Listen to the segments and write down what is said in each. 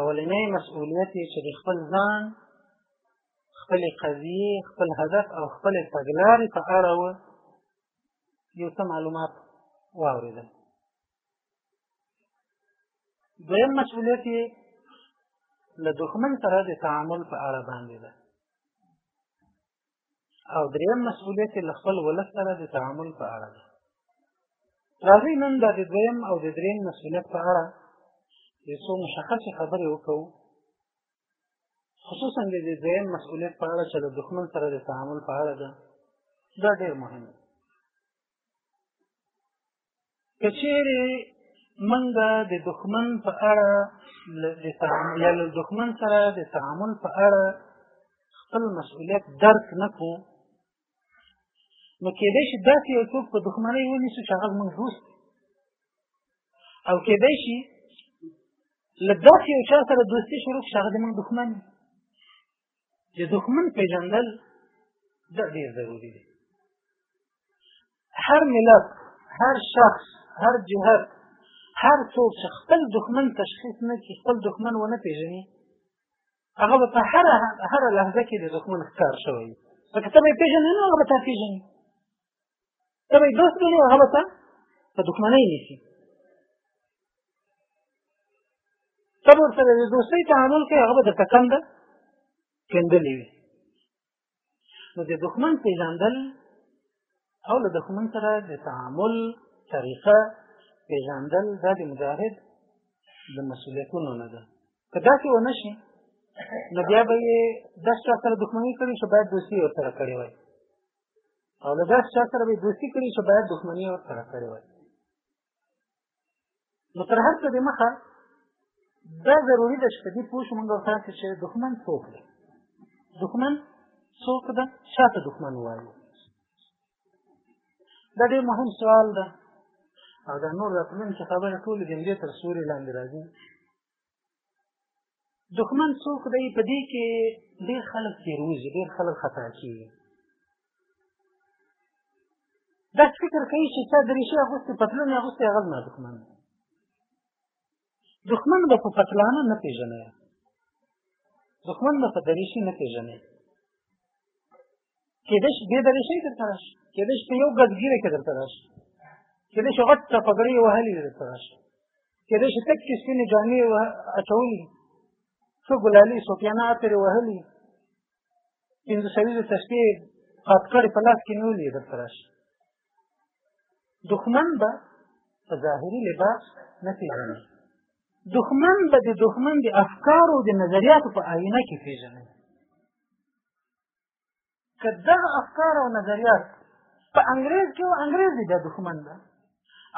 اولنی مسئولیت یې چې د خپل ځان خپلې قضیې خپل هدف او خپلې تګلارې په اړه و یو څه معلومات واورېدل دویم مسئولیت یې له دښمن سره د تعامل په اړه باندې ده او دریم مسئولیت له خپل ولس سره د تعامل په اړه دی راځئ نن د دویم او د دریم مسئولیت په اړه یو څو مشخصې خبرې وکړو خصوصا د دې دویم مسئولیت په اړه چې له دښمن سره د تعامل په اړه ده دا ډېر مهم دی که چیرې موږ د دښمن په اړه یا له دښمن سره د تعامل په اړه خپل مسؤلیت درک نه کړو نو کېدای شي داسې یو څوک په دښمنۍ ونیسو چې هغه زموږ دوست او کېدای شي له داسې یو چا سره دوستي شروع کړو چې هغه زموږ دښمن چې دښمن پیژندل دا ډیر ضروری دی هر ملت هر شخص هر جهت هر څوک چې خپل دښمن تشخیص نه کړي خپل دښمن ونه پیژني هغه به په هره هره لحظه کې د دښمن ښکار شوی وي که ته به یې پېژنې نو هغه به تا پېژني ته به یې دوست ګڼې او هغه به ستا په دښمنۍ نیسي ته به ورسره د دوستۍ تعامل کوې هغه به درته کنده کېندلې وي نو د دښمن پېژندل او له دښمن سره د تعامل طریقه پېژندل دا د مجاهد د مسؤلیتونو نه ده که داسې ونه شي نو بیا به یې داسې چا سره دښمني کړې چې باید دوستي ورسره کړې وای او له داسې چا سره به یې دوستي کړې چې باید دښمني یې ورسره کړې وای نو تر هر څه دمخه دا ضروري ده چې په دې پوه شو مونږ او تاسې چې دښمن څوک دی دښمن څوک ده چا ته دښمن وایو دا ډېر مهم سوال ده او دا نور راتلونکې خبرې ټولې د همدې تر سوري لاندې راځي دښمن څوک دی په دې کې ډېر خلک تېروځي ډېر خلک خطا کېږي داسې فکر کوي چې چا دریشي اغوستې پتلون یې اغوستی هغه زما دښمن دی دښمن به په پتلانه نه پېژنی دښمن به په دریشي نه پېژنی کېدای شي بې درېشۍ درته راشي کېدای شي په یو ګزګیره کې درته راشي کېدای شي غټ ټپګړۍ وهلې درته راشي کېدای شي تکې سپینې جامې اچولي ښه ګلالي سوفیانه عطرې وهلي پنځه سویزې تسپې قات کړې په لاس کې نیولي یې درته راشي دښمن به په ظاهري لباس نه پېژني دښمن به د دښمن د افکارو د نظریاتو په آینه کې پېژني که دغه افکار او نظریات په انګریز کې و انګریز دی بیا دښمن ده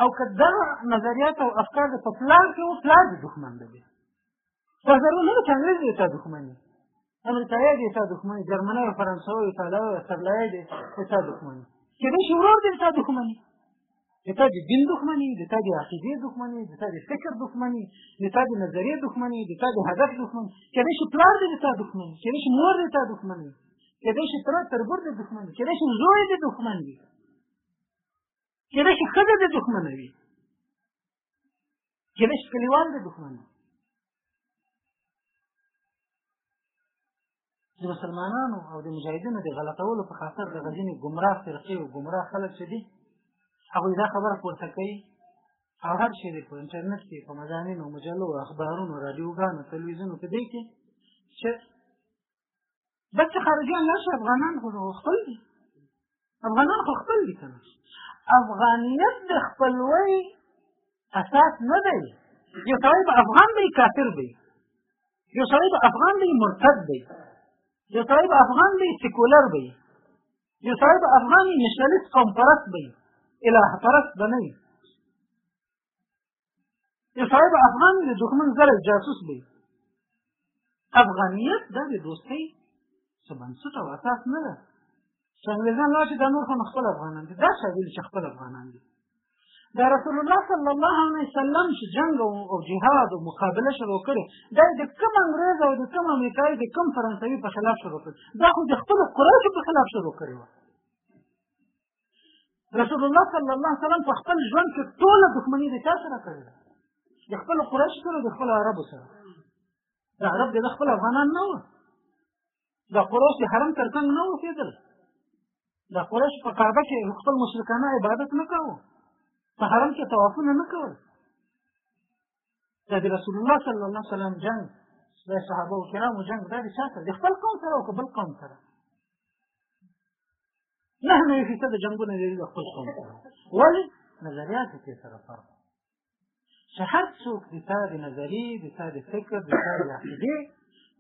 او که دغه نظریات او افکار د په پلار کې و پلار دی دښمن ده بیا په ضرور نه چې انګریز دی تا دښمن دی امریکایي دی تا دښمن دی جرمنی او فرانسوي ایټالوي او سرلایي دی تا دښمن دی کېدای شي ورور دی تا دښمن دی د تا د دین دښمني د تا د عقیدې دښمني د تا د فکر دښمني د تا د نظریې دښمني د تا د هدف دښمني کېدای شي پلار دې د تا دښمني کېدای شي مور دې د تا دښمني کېدای شي تره تربور دې دښمن وي کېدای شي زوی دې دښمن وي کېدای شي ښځه دې دښمنه وي چې مشت کلیوال د دښمن د مسلمانانو او د مجاهدینو د غلطولو په خاطر د غزینې ګمراه فرقې او ګمراه خلک چې دي هغوی دا خبره پورته کوي او هر شی دی په انټرنیټ کې په مضامینو مجلو اخبارونو رادیوګانو تلویزیونو کې دی کې چې بس چې خارجيان لاړ شي افغانان خو خپل دي افغانان خو خپل دي کنه افغانیت د خپلوۍ اساس نه دی یو سړی به افغان دی کافر دی یو سړی به افغان دی مرتد دی یو سړی به افغان دی سیکولر دی یو سړی به افغان نشنلیست قوم پرست دی اله پرست به نه یو صاحب افغان دی دښمن زره جاسوس دی افغانیت د دوستۍ څه بنسټ او اساس نه ده چې انګریزان لاړ شي دا نور هم خپل افغانان دي دا شاګل چې خپل افغانان دي دا رسول الله صلی الله علیه وسلم چې جنگ او جهاد او مقابله شروع کړي دا د کوم انګريز او د کوم امریکایي د کوم فرانسوي په خلاف شروع کړي دا خو د خپل قریشو په خلاف شروع کړي رسول الله صلی الله علیه وسلم په خپل ژوند کې ټوله دښمني د چا سره کړې ده د خپلو قریش سره د خپلو عربو سره د عرب د خپل افغانان نه وه د قریش د حرم تر څنګ نه اوسېدل د قریش په کعبه کې خپل مشرکانه عبادت نه کاوه په حرم کې طوافونه نه کول دا د رسول الله صلی الله علیه وسلم جنگ د صحابه او کرامو جنگ دا د چا سره د خپل قوم سره او که بل قوم سره نهه نوي فیصده جنګونه لري د خپل قوم سره ولې نظریات یې سره فرق چې هر څوک د تا د نظریې د تا د فکر د تا د عقیدې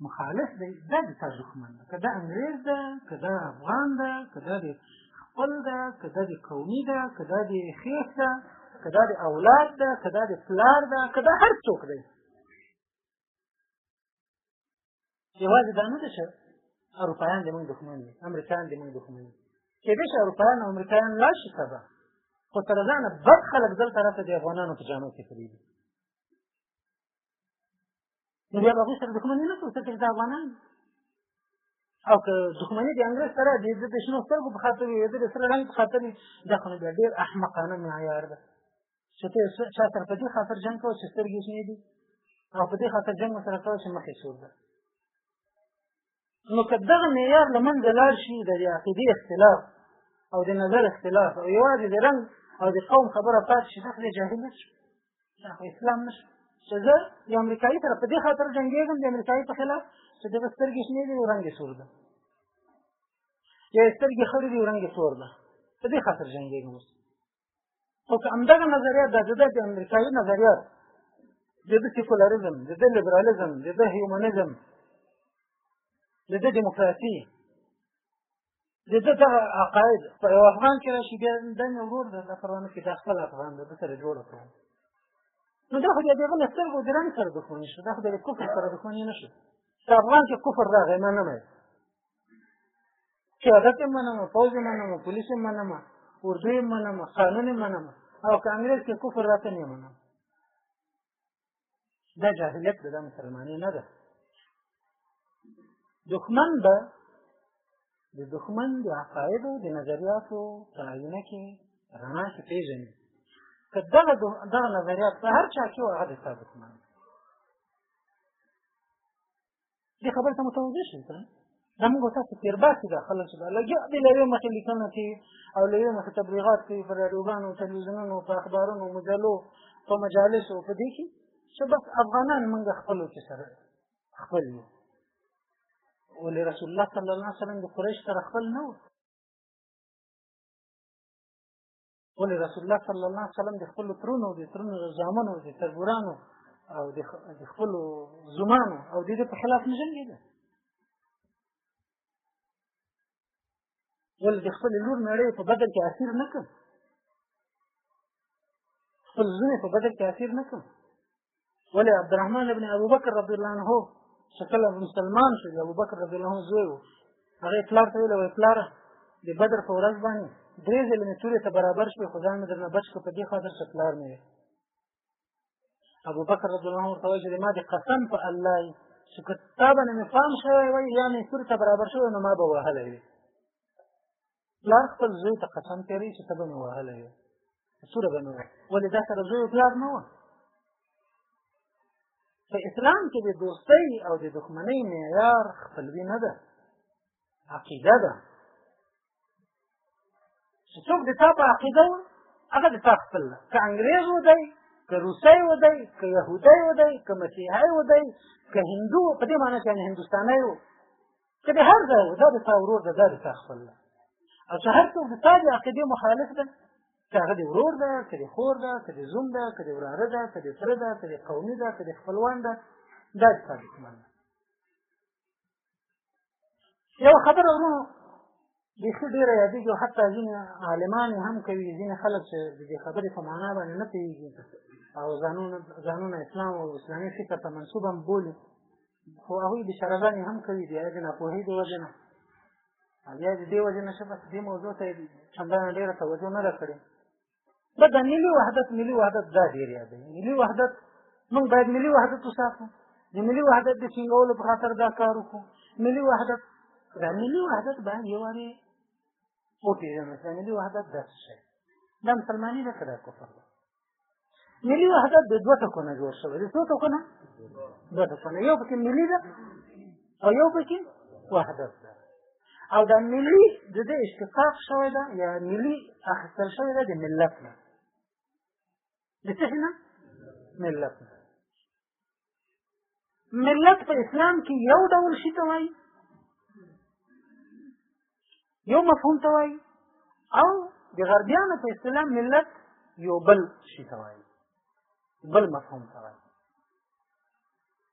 مخالف دی دا د تا دښمن ده که دا انګرېز ده که دا افغان ده که دا د خپل ده که دا د قومي ده که دا د خېښ ده که دا د اولاد ده که دا د پلار ده که دا هر څوک دی یوازې دا نه ده چې اروپایان د موږ دښمن دي امریکایان د موږ دښمن دي کېدای شي اروپایان او امریکایان لاړ شي سبا خو تر ځانه بد خلک دلته راته د افغانانو په جامو کې خرېږي نو بیا به هغوی سره دښمني نه کوو ځکه چې دا افغانان او که دښمني د انګرېز سره د د شنو سترګو په خاطر وي د د سره رنګ په خاطر وي دا خو نو بیا ډېر احمقانه معیار ده چې ته یو چا سره په دې خاطر جنګ کوه چې سترګې شنې دي او په دې خاطر جنګ ورسره کوه چې مخ یې سور ده نو که دغه معیار له منځه لاړ شي د عقیدې اختلاف او د نظر اختلاف او یوازې د رنګ او د قوم خبره پاتې شي دغه جاهل نه شي خو اسلام نه شي چې زه د امریکایي سره په دې خاطر جنګېږم د امریکایي په خلاف چې دغه سترګې شنې دي او رنګ یې سور ده یا سترګې خړې دي او رنګ یې سور ده په دې خاطر جنګېږم اوس خو که همدغه نظریه د ده د امریکایي نظریه د ده سیکولریزم د ده لیبرالیزم د ده هیومنیزم د ده دیموکراسي د ده دغه عقاید په یو افغان کې راشي بیا دا مې ورور ده دا پروانه کې دا خپل افغان ده ده سره جوړه کړم نو دا خو بیا د هغه له سترګو د رنګ سره دښمني شو دا خو بیا د کفر سره دښمني نه شو په افغان کې کفر راغی ما نه مني چې هغه ته منم فوج منم پولیس منم اردو منم قانون منم او کانګرس کې کفر راته نه منم دا جاهلیت د مسلمانۍ نه ده دښمن به د دښمن د عقایدو د نظریاتو په آینه کې رڼا کې پېژني که دغه دغه نظریات په هر چا کې وو هغه د ستا دښمن دې خبرې ته متوجه شئ که دا موږ تاسو تېر باسي دا خلک چې دا لګیا دي له یوې مخې لیکنه کوي او له یوې مخې تبلیغات کوي په راډیوګانو تلویزیونونو په اخبارونو مجلو په مجالسو په دې کې چې بس افغانان موږ خپلو کې سره خپل یو ولې رسول الله صلی الله علیه وسلم د قریش سره خپل نه و ولې رسول الله صلی الله علیه وسلم د خپل ترونو د ترونو د زامنو د تربورانو او د خپل زمانو او د دې په خلاف نه جنګېده ولې د خپل لور نړۍ په بدل کې اسیر نه کړ خپل زوی په بدل کې اسیر نه کړ ولې عبدالرحمن ابن ابوبکر رضی الله عنه چې کله مسلمان شو ابوبکر رضی الله عنه زوی و هغه پلار ته ویل وایي پلاره د بدر په ورځ باندې درې ځلې مې تورې ته برابر شوې خو ځان مې درنه بچ کړو په دې خاطر چې پلار مې وي ابوبکر رضی الله عنه ورته وایي چې ما د قسم په الله یې چې که تا باندې مې پام شوی وای یا مې تورې ته برابر شوی نو ما به وهلی وي پلار خپل زوی ته قسم کوي چې ته به مې وهلی یې سوره به مې ولې دا سره زوی پلار نه وه په اسلام کې د دوستۍ او د دښمنۍ معیار خپلوي نه ده عقیده ده چې څوک د تا په عقیده وه هغه د تا خپل ده که انګرېز و دی که روسی و دی که یهودی و دی که مسیحی و دی که هندو په دې معنی چې هندوستانی و که د هر ځای و دا د تا ورور ده دا د تا خپل ده او چې هر څوک د تا د عقیدې مخالف ده که هغه د ورور ده که د خور ده که د زوم ده که د وراره ده که د تره ده که د قومي ده که د خپلوان ده دا د تا دښمن ده یو خبره ورو بیخي ډېره یادېږي او حتی ځینې عالمان یې هم کوي ځینې خلک چې د دې خبرې په معنا باندې نه پوهېږي او ځانونه ځانونه اسلام او اسلامي فکر ته منسوب هم بولي خو هغوی بشارګان یې هم کوي د هغې د ناپوهۍ د وجې نه او یا د دې وجې نه چې بس دې موضوع ته یې چندانه ډېره توجه نه ده کړې دا د ملي وحدت ملي وحدت دا ډیر یاد دی ملي وحدت موږ باید ملي وحدت وساتو د ملي وحدت د ټینګولو په خاطر دا کار وکړو ملي وحدت دا ملي وحدت باید یوارې وپېژنو چې ملي وحدت دا څه شی دا مسلماني ده که دا کفر ده ملي وحدت د دوه ټکو نه جوړ شوی د څو ټکو نه دوه ټکو نه یو پکې ملي ده او یو پکې وحدت ده او دا ملی د دې اشتقاق شوی ده یا ملی اخیستل شوی ده د ملت نه د څه نه ملت نه ملت په اسلام کې یو ډول شي ته وایي یو مفهوم ته وایي او د غربیانو په اصطلاح ملت یو بل شي ته وایي بل مفهوم ته وایي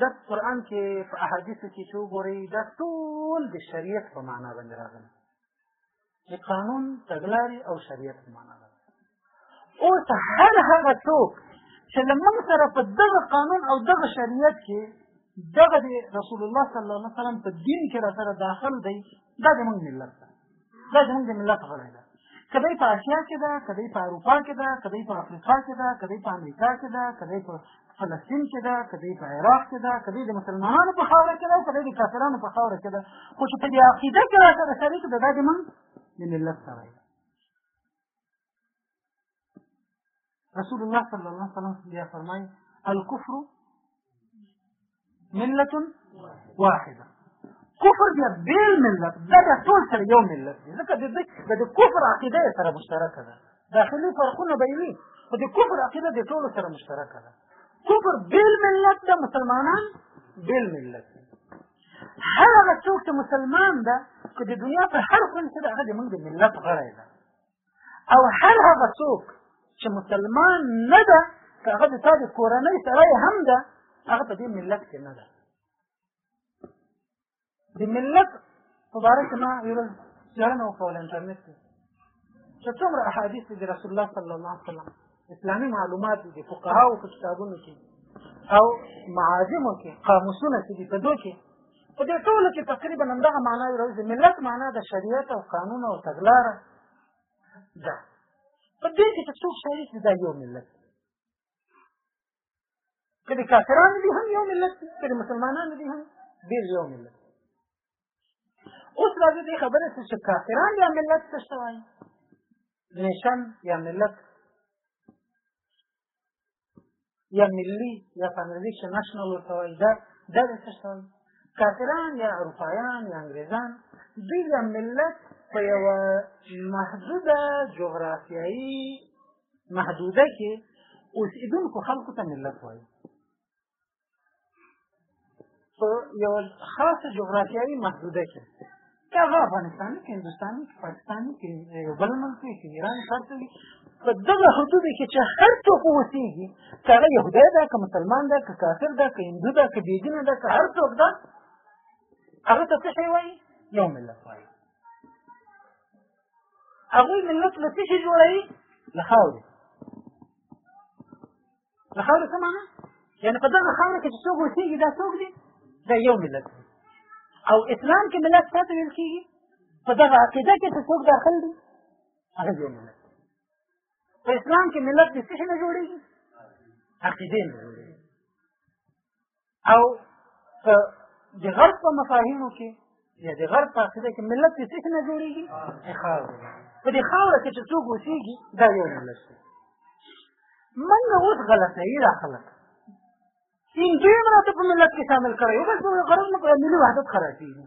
دا قرآن کې په احادیثو کې چې وګورئ دا ټول د شریعت په معنا باندې راغلي د قانون تګلارې او شریعت په معنا راغلي اوس هر هغه څوک چې له موږ سره په دغه قانون او دغه شریعت کې دغه د رسول الله صلی الله علیه وسلم په دین کې را سره داخل دی دا د موږ ملت دی دا زموږ د ملت غړی ده که دی په اسیا کې ده که دی په اروپا کې ده که دی په افریقا کې ده که دی په امریکا کې ده که دی په فلسطین کې ده که دی په عراق کې ده که دی د مسلمانانو په خاوره کې ده او که دی د کافرانو په خاوره کې ده خو چې په دې عقیده کې راسره شریک ده دا د موږ د ملت سره ده رسول الله صلی الله علیه وسلم بیا فرمایي الكفر ملة واحدة کفر بیا بیل ملت دا بیا ټول سره یو ملت دی ځکه د د د کفر عقیده یې سره مشترکه ده داخلي فرقونه به وي خو د کفر عقیده د ټولو سره مشترکه ده کفر بیل ملت ده مسلمانان بیل ملت دی هغه څوک چې مسلمان ده که د دنیا په هر کونج کې ده هغه زموږ د ملت غړی ده او هر هغه څوک چې مسلمان نه ده که هغه د تا د کورنۍ سړی هم ده هغه په دې ملت کې نه ده د ملت په باره کې ما یو ورځ څېړنه وکړه انټرنېټ کې چې څومره احادیث دي د رسول الله صلی الله علیه وسلم اسلامي معلومات دي فقهاو په کتابونو کې او معاجمو کې قاموسونه چې دي په دوی کې په دې ټولو کې تقریبا همدغه معنا راځي ملت معنا د شریعت او قانون او تګلاره ده په دې کې چې څوک شریک دي دا یو ملت که د کافرانو دي هم یو ملت دي که د مسلمانانو دي هم ډېر یو ملت اوس راځي دې خبرې ته چې کافران یا ملت څه ته وایي نیشن یا ملت یا ملي یا په انګریزي کې نشنل ورته وایي دا دا څه ته وایي کافران یا اروپایان یا انګریزان دوی یا ملت په یوه محدوده جغرافیایي محدوده کې اوسېدونکو خلکو ته ملت وایي په یوه خاصه جغرافیایي محدوده کې که هغه افغانستان کې هندوستان کې پاکستان کې یو بل ملک وي چې ایران ښار ته وي په دغه حدودو کې چې هر څوک اوسېږي که هغه یهودی ده که مسلمان ده که کافر ده که هندو ده که بېدینه ده که هر څوک ده هغه ته څه شی وایي یو ملت وایي هغوی ملت له څه شي جوړوي له خاورې له خاورې څه معنی یعنې په دغه خاوره کې چې څوک اوسېږي دا څوک دی دا یو ملت دی او اسلام کې ملت چا ته ویل کېږي په دغه عقیده کې چې څوک داخل دي هغه یو ملت په اسلام کې ملت د څه نه جوړېږي عقیدې نه جوړېږي او د غرب په مفاهیمو کې یا د غرب په عقیده کې ملت د څه نه جوړېږي خاوره په دې خاوره کې چې څوک اوسېږي دا یو ملت دی من اوس غلطه یې دا خلک سین دوی مراته په ملت کې شامل کړی او بس غرض مو ملي وحدت خرابېږي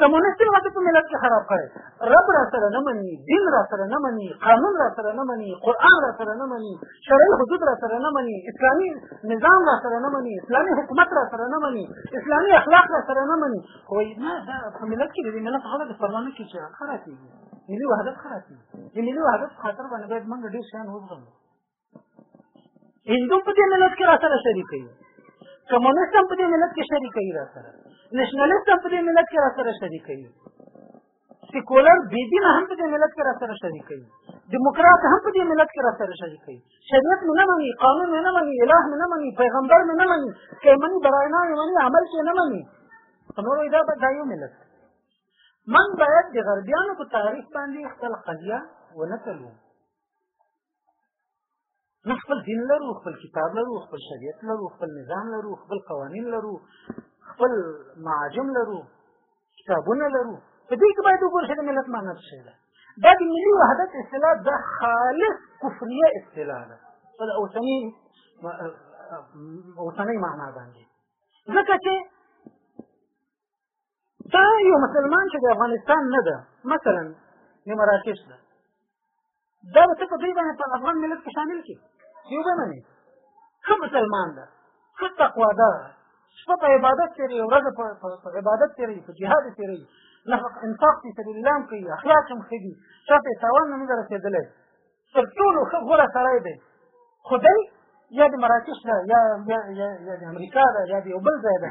کمونیست ماته په ملت کې خراب کړي رب را سره نه مني دین را سره نه مني قانون را سره نه مني قرآن را سره نه مني شرعي حدود را سره نه مني اسلامي نظام را سره نه مني اسلامي حکومت را سره نه مني اسلامي اخلاق را سره نه مني خو نه دا په ملت کې د دې ملت غړو د فرمانه کې چې خراب کېږي ملي وحدت خراب کېږي د ملي وحدت خاطر باندې باید موږ ډېر شیان وزغمو هندو په دې ملت کې را سره شریک وي کمونست هم په دې ملت کې شریک وي را سره نشنلیست هم په دې ملت کې را سره شریک وي سیکولر بی دین هم په دې ملت کې را سره شریک وي دیموکرات هم په دې ملت کې را سره شریک وي شریعت مې نه مني قانون مې نه مني الٰه مې نه مني پیغمبر مې نه مني که یې مني براینا مې مني عمل کې نه مني په نورو دا به دا یو ملت من باید د غربیانو په تاریخ باندې خپل قضیه ونه تلو نه خپل دین لرو خپل کتاب لرو خپل شریعت لرو خپل نظام لرو خپل قوانین لرو خپل معاجم لرو کتابونه لرو په دې کې باید وګورئ چې د ملت معنا څه ده دا د ملي وحدت اصطلاح د خالص کفریه اصطلاح ده په اوسني اوسنۍ معنا باندې ځکه چې دا یو مسلمان چې د افغانستان نه ده مثلا د مراکش ده دا به ته په دوی باندې په افغان ملت کې شامل کړي یو به منې ښه مسلمان ده ښه تقوادار ده شپه په عبادت تېروي ورځ په عبادت تېروي په جهاد یې تېروي نفق انفاق فی سبیل الله هم کوي اخلاق هم ښه دي چا ته یې تاوان نه موږ رسېدلی تر ټولو ښه غوره سړی دی خو دی یا د مراکش ده یا یا یا د امریکا ده یا د یو بل ځای ده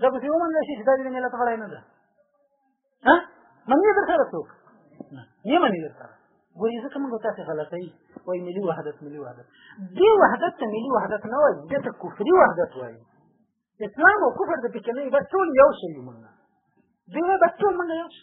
دا به یو منل شي چې دا د ملت غړی نه ده ها منی در سره څوک نه منی در سره ګوري ځکه موږ تاسو غلطوي وای ملي وحدت ملي وحدت دې وحدت ته ملي وحدت نه وای دې ته کفري وحدت وای اسلام او کفر د پکې نه بس ټول یو شی موږ دې بس ټول موږ یو شی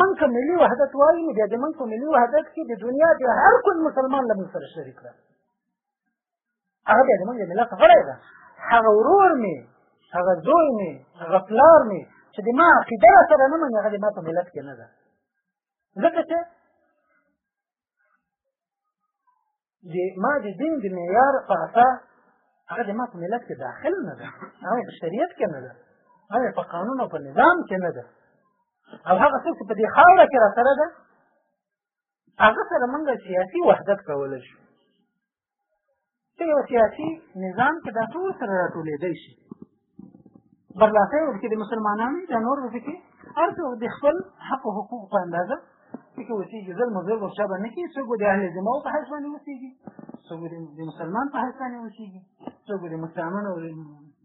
من که ملي وحدت وایي نو بیا د من په ملي وحدت کې د دنیا د هر کوم مسلمان له موږ سره شریک کړه هغه بیا زموږ د ملت غړی ده هغه ورور مې هغه زوی مې هغه پلار مې چې د ما عقیده سره نه مني هغه د ما په ملت کې نه ده ځکه چې د ما د دین د معیار په اسا هغه د ما په ملت کې داخل نه ده هغه په شریعت کې نه ده هغه په قانون او په نظام کې نه ده او هغه څه چې په دې خاوره کې را سره ده هغه سره موږ سیاسي وحدت کولی شو چې یو سیاسي نظام کې دا ټول سره راټولېدی شي برلاسه ورکړي د مسلمانانو د نور ورکړي هر څوک د خپل حق او حقوق په اندازه کې اوسېږي ظلم او ظلم ورچا باندې کېږي څوک د اهل ذمه په حیث باندې اوسېږي څوک د مسلمان په حیث باندې اوسېږي څوک د مسلمان او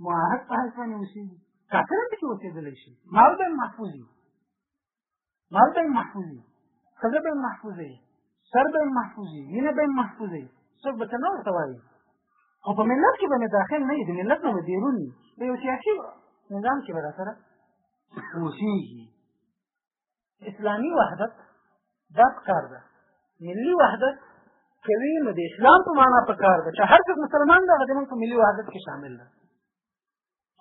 معاهد په حیث باندې اوسېږي کافران پکې اوسېدلی شي مال به محفوظ وي مال به محفوظي خزه به محفوظي سر به محفوظي وینه به محفوظي څوک به نه ورته وایي خو په ملت کې به مې داخل نه د ملت نه مې بیرون د یو سیاسي نظام کې به راسره اوسېږي اسلامي وحدت دا پکار ده ملي وحدت کوي نو د اسلام په معنا پکار ده چې هر څوک مسلمان ده هغه موږ په ملي وحدت کې شامل ده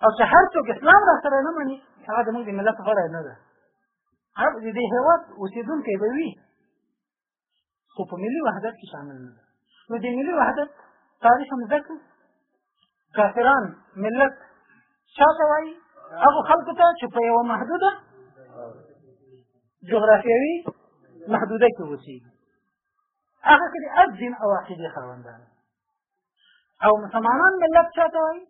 او چې هر څوک اسلام را سره نه مني هغه د موږ د ملت غړی نه ده هر د دې هېواد اوسېدونکی به وي خو په ملي وحدت کې شامل نه ده نو د ملي وحدت تاریخ هم زده کړو کافران ملت چا ته وایي هغو خلکو ته چې په یوه محدوده جغرافیوي محدوده کې اوسېږي هغه کې د دین او عقیدې خاوندان او مسلمانان ملت چا ته وایي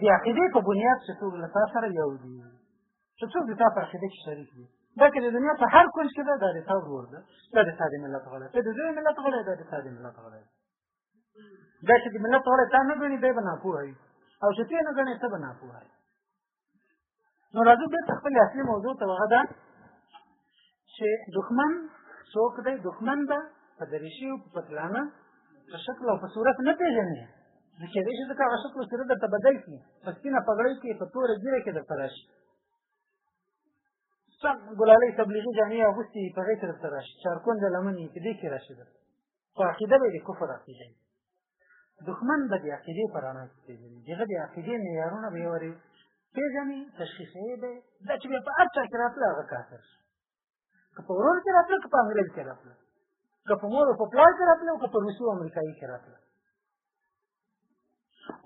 د عقیدې په بنیاد چې څوک له تا سره یو دي چې څوک د تا په عقیده کې شریک دي بلکې د دنیا په هر کونج کې ده دا د تا ورور ده دا د تا د ملت غړی ته د دوی ملت غړی دا د تا د ملت غړی دا چې د ملت غړی تا نه ګڼي دی به ناپوه وي او چې ته نه ګڼې ته به ناپوه وي نو راځو بیرته خپل اصلي موضوع ته هغه ده چې دښمن څوک دی دښمن به په دریشي او په پتلانه په شکل او په صورت نه پېژني نو کېدای شي ځکه هغه شکل او صورت درته بدل کړي په سپینه پګړۍ کې په توره ږیره کې درته راشي سم ګلالۍ تبلیغي جامې اغوستي په هغې کې درته راشي چارکونډه لمن یې په دې کې راشي درته په عقیده به یې د کفر عقیده دښمن به د عقیدې په رڼا کې پېژني د هغه د عقیدې معیارونه به یې ورې پېژني تشخیصوي به یې دا چې بیا په هر چا کې راتله هغه کافر شي که په ورور کې راتله که په انګرېز کې راتله که په مور او په پلار کې راتله که په روسي او امریکایي کې راتله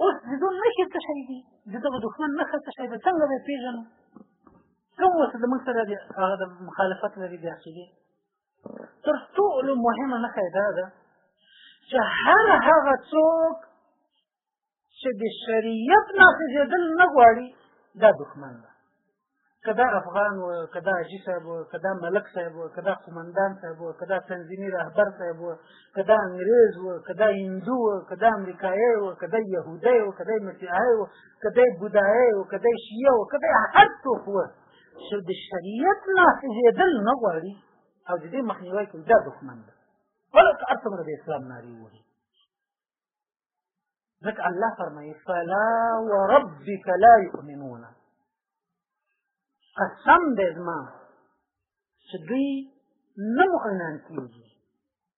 اوس د دوی نښې څه شی دي د دغه دښمن نښه څه شی ده څنګه به یې پېژنو کوم وسه زموږ سره هغه د مخالفت لري د عقیدې تر ټولو مهمه نښه یې دا ده چې هر هغه څوک چې د شریعت نافذېدل نه غواړي دا دښمن ده که دا افغان و که دا حاجي صاحب و که دا ملک صاحب و که دا قومندان صاحب و که دا تنظیمي رهبر صاحب و که دا انګریز و که دا هندو و که دا امریکایي و که دا یهودی و که دا مسیحی و که دا بودایي و که دا شیعه و که دا هر څوک و چې د شریعت نه هېدل نه غواړي او د دې مخنیوی کوي دا دښمن ده بلک هر څومره د اسلام نارې ووایي ځکه الله فرمایي فلا وربک لا یؤمنون قسم دی زما چې دوی نه مؤمنان کېږي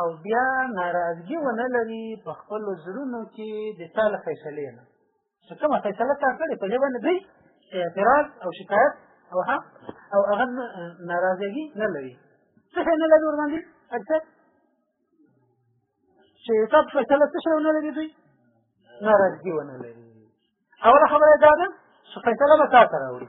او بیا ناراضګي ونه لري په خپل زړونو کې د تال فیصلې نه چې کومه فیصله تا کړې په دې باندې دوی اعتراض او شکایت او ها او هغه ناراضګي نه لري څه نه لري ور باندې اکثر چې تا فیصله څه شو نه لري دوی ناراضګي ونه لري اوله خبره دا ده چې فیصله به تا سره وړي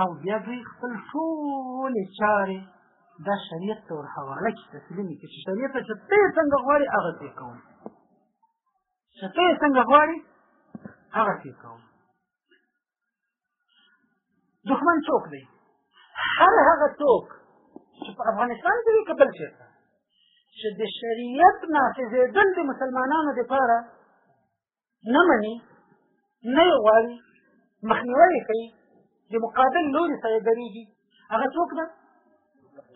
او بیا دوی خپل ټولې چارې د شریعت ته ورحواله کړي تسلیمې کړي چې شریعت ته چې ته یې څنګه غواړې هغه ته یې کوم چې ته یې څنګه غواړې هغه ته یې کوم دښمن څوک دی هر هغه څوک چې په افغانستان کې وي که بل چېرته چې د شریعت نافذېدل د مسلمانانو دپاره نه مني نه یې غواړي مخنیوی یې کوي د مقابل لوري سره یې درېږي هغه څوک ده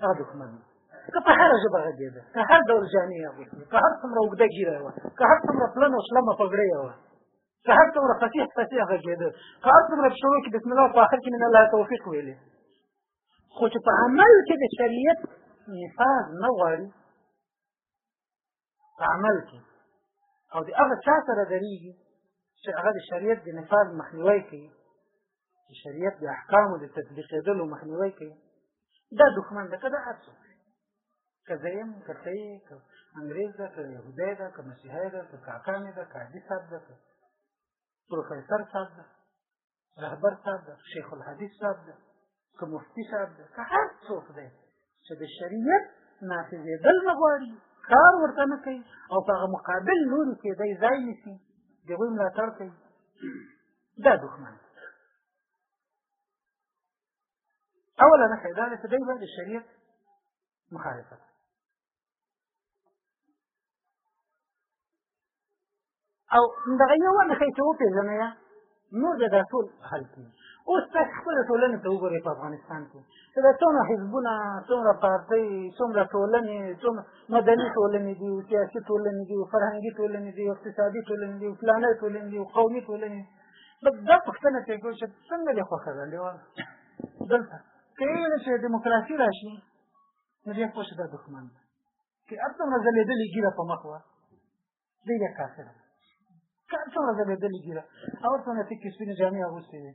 هغه دښمن دی که په هره ژبه غږېده که هر ډول جامې یې اغوستې که هر څومره اوږده ږیره وه که هر څومره پلن او شلمه پګړۍ وه که هر څومره فصیح فصیح غږېده که هر څومره په شروع کې بسم الله په آخر کې من الله توفیق ویلې خو چې په عمل کې د شریعت نفاذ نه غواړي په عمل کې او د هغه چا سره درېږي چې هغه د شریعت د نفاذ مخنیوی کوي د شریعت د احکامو د تطبیقېدلو مخنیوی کوي دا دښمن ده که دا هر څوک که زه یم که ته یې که انګرېز ده که یهودی ده که مسیحی ده که کاکا مې ده که حاجي صاحب ده که پروفیسر صاحب ده رهبر صاحب ده شیخ الحدیث صاحب ده که مفتی صاحب ده که هر څوک دی چې د شریعت نافذېدل نه غواړي کار ورته نه کوي او په هغه مقابل لوري کې دی ځای نیسي د هغوی ملاتړ کوي دا دښمن اوله نښه دا ده چې دی به د شریعت مخالفت او دغه یو نښې چې وپېژنې یا نور بیا دا ټول حل کېږي اوس تاسو خپله ټولنې ته وګورئ په افغانستان کې چې دا څومره حزبونه څومره پارټۍ څومره ټولنې څومره مدني ټولنې دي سیاسي ټولنې دي فرهنګي ټولنې دي اقتصادي ټولنې دي فلانۍ ټولنې دي قومي ټولنې دا پوښتنه چې کوم چې څنګه دې خوښه ده لیوال دلته که یې چې دیموکراسي راشي نو بیا پوه شو دا دښمن ده چې هر څومره ځلېدلې ږیره په مخ وه دی بیا کافر ده که هر څومره ځلېدلې ږیره او هر څومره تکې سپینې جامې اغوستې وي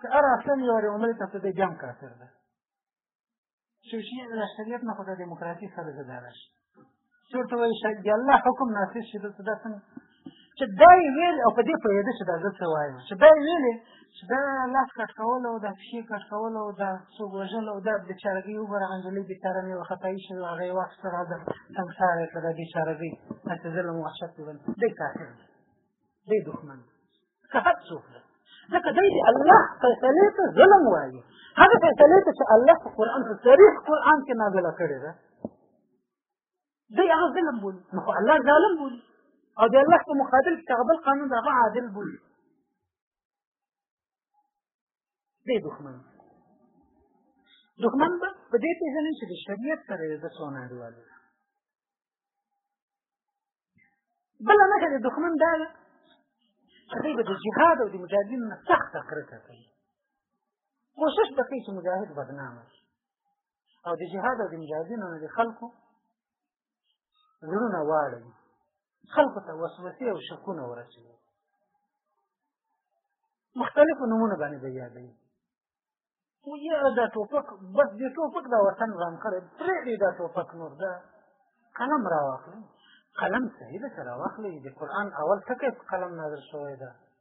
که هر اصل یې ورې عمرې ته ته دی بیا هم کافر ده شوشي د شریعت نه خو د دیموکراسي سره ځداره شي چې ورته وایي شاید د الله حکم نافذ شي دلته دا څنګه چې دا یې ویل او په دې پوهېده چې دا زه څه وایم چې دا یې ویلې چې دا لاس کټ کول او دا پښې کټ کول او دا څوک وژل او دا بېچارګۍ وګوره هغه نجلۍ بېچاره مې وخطایي شوې وه هغه یې واخیسته را ده سنګسار یې کړه دا بېچارګۍ هسې ظلم وحشت یې ول دی کافر دی دی دښمن دی که هر څوک دی ځکه دی د الله فیصلې ته ظلم وایي هغه فیصلې ته چې الله په قرآن په صریح قرآن کې نازله کړې ده دی هغه ظلم بولي نو خو الله ظالم بولي او د الله په مقابل کې هغه بل قانون د هغه عادل بولي دی دښمن دښمن به په دې پېژني چې د شریعت سره یې د څونه اړیواله ده بله نښه د دښمن دا ده چې دوی به د جهاد او د مجاهدینو نه سخته کرکه کوي کوشش به کوي چې مجاهد بدنامه شي او د جهاد او د مجاهدینو نه د خلکو زړونه واړوي خلکو ته وسوسې او شکونه ورسوي مختلفو نمونه باندې به یادوي خو یې دا ټوپک بس د ټوپک دا وطن رام کړی پرېږدي دا ټوپک نور دا قلم راواخلي قلم صحیح ده چې راواخلي د قرآن اول ټکی قلم نازل شوی ده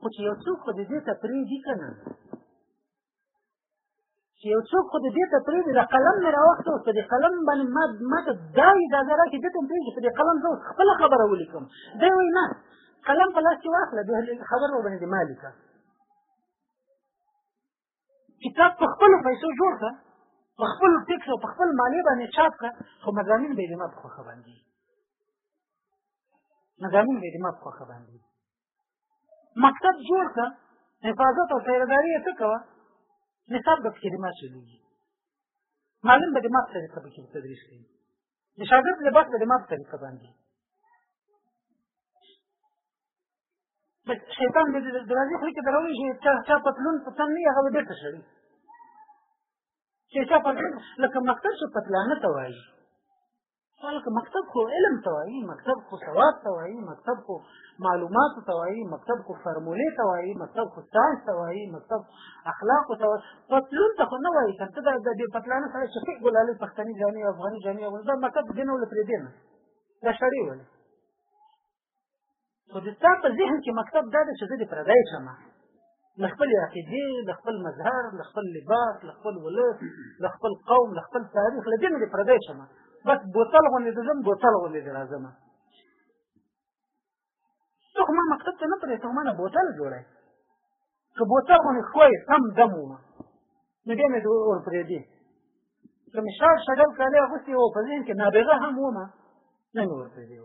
خو چې یو څوک خو دې دې ته پرېږدي که نه چې یو څوک خو دې دې ته پرېږدي د قلم مې راوخته اوس په دې قلم باندې ما ما ته دا اجازه راکړي دې ته مې پرېږدي په دې قلم زه اوس خپله خبره ولیکم دی وایي نه قلم په لاس کې واخله دې خبره ورباندې دې ما لیکه کتاب په خپل پیسو جوړ کړه په خپل ټیکس او په خپل مالیه باندې چاپ کړه خو مضامین به یې ما په خوښه باندې مضامین به یې ما په خوښه باندې مکتب جوړ کړه حفاظت او پیرداري یې څه کوه نصاب به پکې ما چلېږي معلم به د ما سره په کې تدریس کوي د شاګرد له بحث د ماته طریقه باندې بس شیطان دې د دروازې خلک دروي چې چا چا پتلون په تن نه هغه دې ته شړي چې چا پتلون لکه مکتب څو پتلانه ته وایي خلک مکتب خو علم ته وایي مکتب خو ثواب ته وایي مکتب خو معلومات ته وایي مکتب خو فرمولې ته وایي مکتب خو ساينس ته وایي مکتب اخلاق ته وایي پتلون ته خو نه وایي که ته د دې پتلانه سره چې فکر ګلالي پښتني جامې افغاني جامې اغوندي دا مکتب دې نه ول پرې دی نه دا شړې ولې خو د تا په ذهن کې مکتب دا دی چې زه دې پردی شم له خپل عقیدې له خپل مظهر له خپل لباس له خپل ولس له خپل قوم له خپل تاریخ له دې نه دې پردی شم بس بوتل غوندې د ځم بوتل غوندې د راځم ته خو ما مکتب ته نه پرې ته ما نه بوتل جوړه که بوتل خو مې ښوی سم دم ومه نو بیا مې ور پرېږدي که مې شال شډل کالي اغوستي وو په ذهن کې نابغه هم ومه نه مې ور پرېږدي